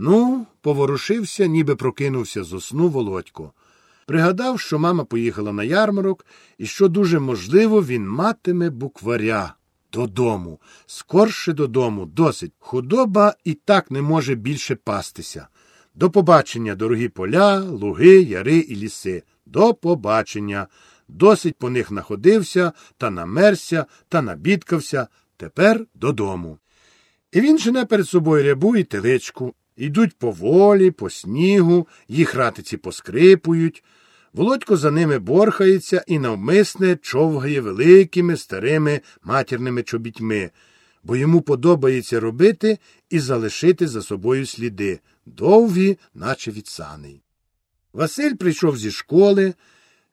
Ну, поворушився, ніби прокинувся з сну Володько. Пригадав, що мама поїхала на ярмарок і що дуже можливо він матиме букваря. Додому, скорше додому, досить. Худоба і так не може більше пастися. До побачення, дорогі поля, луги, яри і ліси. До побачення. Досить по них находився, та намерся, та набідкався. Тепер додому. І він жене перед собою рябу і теличку. Йдуть поволі, по снігу, їх ратиці поскрипують. Володько за ними борхається і навмисне човгає великими старими матірними чобітьми, бо йому подобається робити і залишити за собою сліди, довгі, наче від. Василь прийшов зі школи.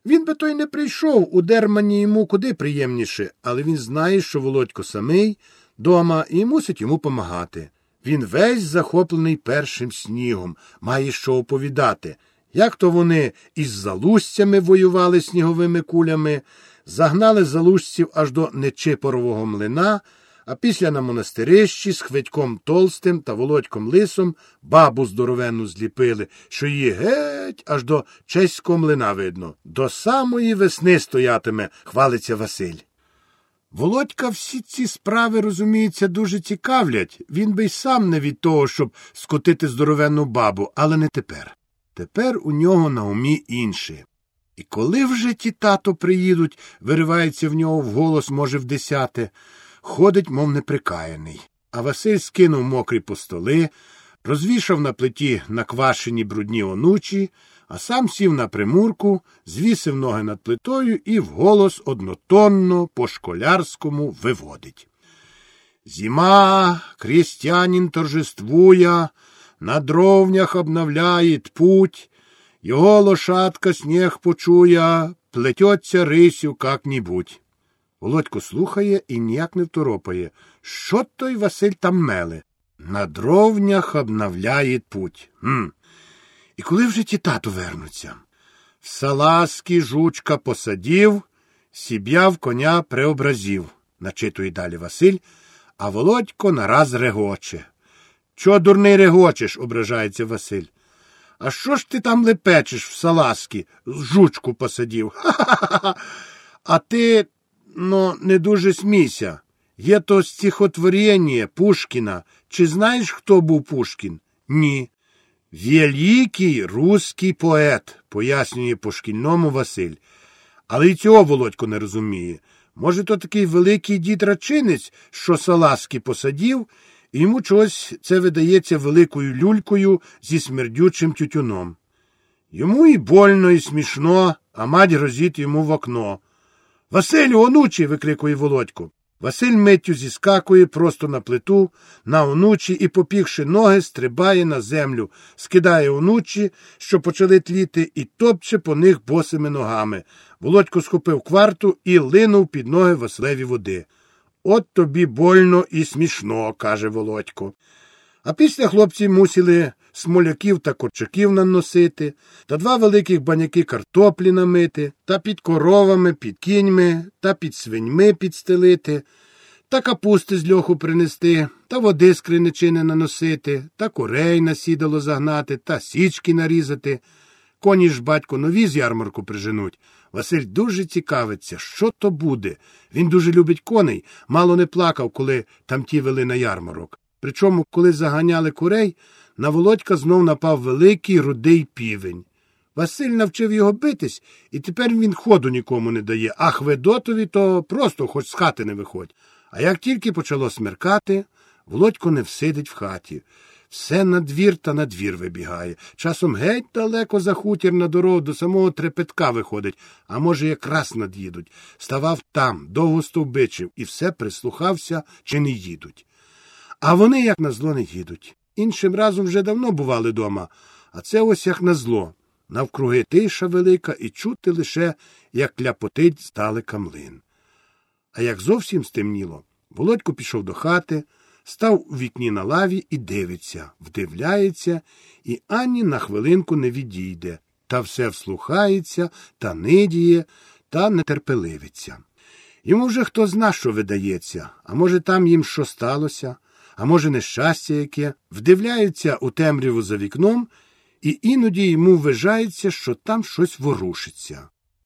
Він би той не прийшов, у дермані йому куди приємніше, але він знає, що Володько самий дома і мусить йому помагати. Він весь захоплений першим снігом, має що оповідати. Як то вони із залузцями воювали сніговими кулями, загнали залузців аж до Нечипорового млина, а після на монастирищі з Хведьком Толстим та Володьком Лисом бабу здоровенну зліпили, що її геть аж до чеського млина видно. До самої весни стоятиме, хвалиться Василь. Володька всі ці справи, розуміється, дуже цікавлять. Він би й сам не від того, щоб скотити здоровенну бабу, але не тепер. Тепер у нього на умі інше. І коли вже ті тато приїдуть, виривається в нього вголос, може, в десяте, ходить, мов неприкаяний. А Василь скинув мокрі постоли, розвішав на плиті наквашені брудні онучі, а сам сів на примурку, звісив ноги над плитою і вголос однотонно по школярському виводить. Зима, крестьянин торжествуя, на дровнях обновляет путь, його лошадка сніг почуя, плететься рисю как-нибудь. Володько слухає і ніяк не второпає. Що той Василь там меле? На дровнях обновляє путь. Хм. І коли вже ті тату вернуться? В салазки жучка посадів, сіб'яв коня преобразів, начитує далі Василь, а Володько нараз регоче. Чого дурний регочеш? ображається Василь. А що ж ти там лепечеш в салазки? Жучку посадів. Ха-ха-ха. А ти, ну, не дуже смійся. Є то стихотворення Пушкіна. Чи знаєш, хто був Пушкін? Ні. Великий русський поет, пояснює по шкільному Василь. Але й цього Володько не розуміє. Може, то такий великий дід рачинець, що салазки посадів, і йому чогось це видається великою люлькою зі смердючим тютюном. Йому і больно, і смішно, а мать грозить йому в окно. Василю, онучі. викрикує Володько. Василь миттю зіскакує просто на плиту, на онучі і, попігши ноги, стрибає на землю, скидає онучі, що почали тліти, і топче по них босими ногами. Володько схопив кварту і линув під ноги Василеві води. От тобі больно і смішно, каже Володько. А після хлопці мусили смоляків та корчаків наносити, та два великих баняки картоплі намити, та під коровами, під кіньми, та під свиньми підстелити, та капусти з льоху принести, та води з криничини наносити, та курей на сідало загнати, та січки нарізати. Коні ж батько нові з ярмарку приженуть. Василь дуже цікавиться, що то буде. Він дуже любить коней, мало не плакав, коли там ті вели на ярмарок. Причому, коли заганяли курей, на володька знов напав великий рудий півень. Василь навчив його битись, і тепер він ходу нікому не дає, а Хведотові то просто хоч з хати не виходь. А як тільки почало смеркати, володько не всидить в хаті. Все на двір та на двір вибігає. Часом геть далеко за хутір на дорогу до самого трепетка виходить, а може, якраз над'їдуть. Ставав там, довго стовбичив, і все прислухався, чи не їдуть. А вони, як на зло, не їдуть. Іншим разом вже давно бували дома, а це ось як на зло. Навкруги тиша велика і чути лише, як ляпотить здалека млин. А як зовсім стемніло, Володько пішов до хати, став у вікні на лаві і дивиться, вдивляється, і ані на хвилинку не відійде, та все вслухається, та нидіє, та нетерпеливиться. Йому вже хто зна, що видається, а може, там їм що сталося, а може, нещастя яке, вдивляється у темряву за вікном, і іноді йому вважається, що там щось ворушиться.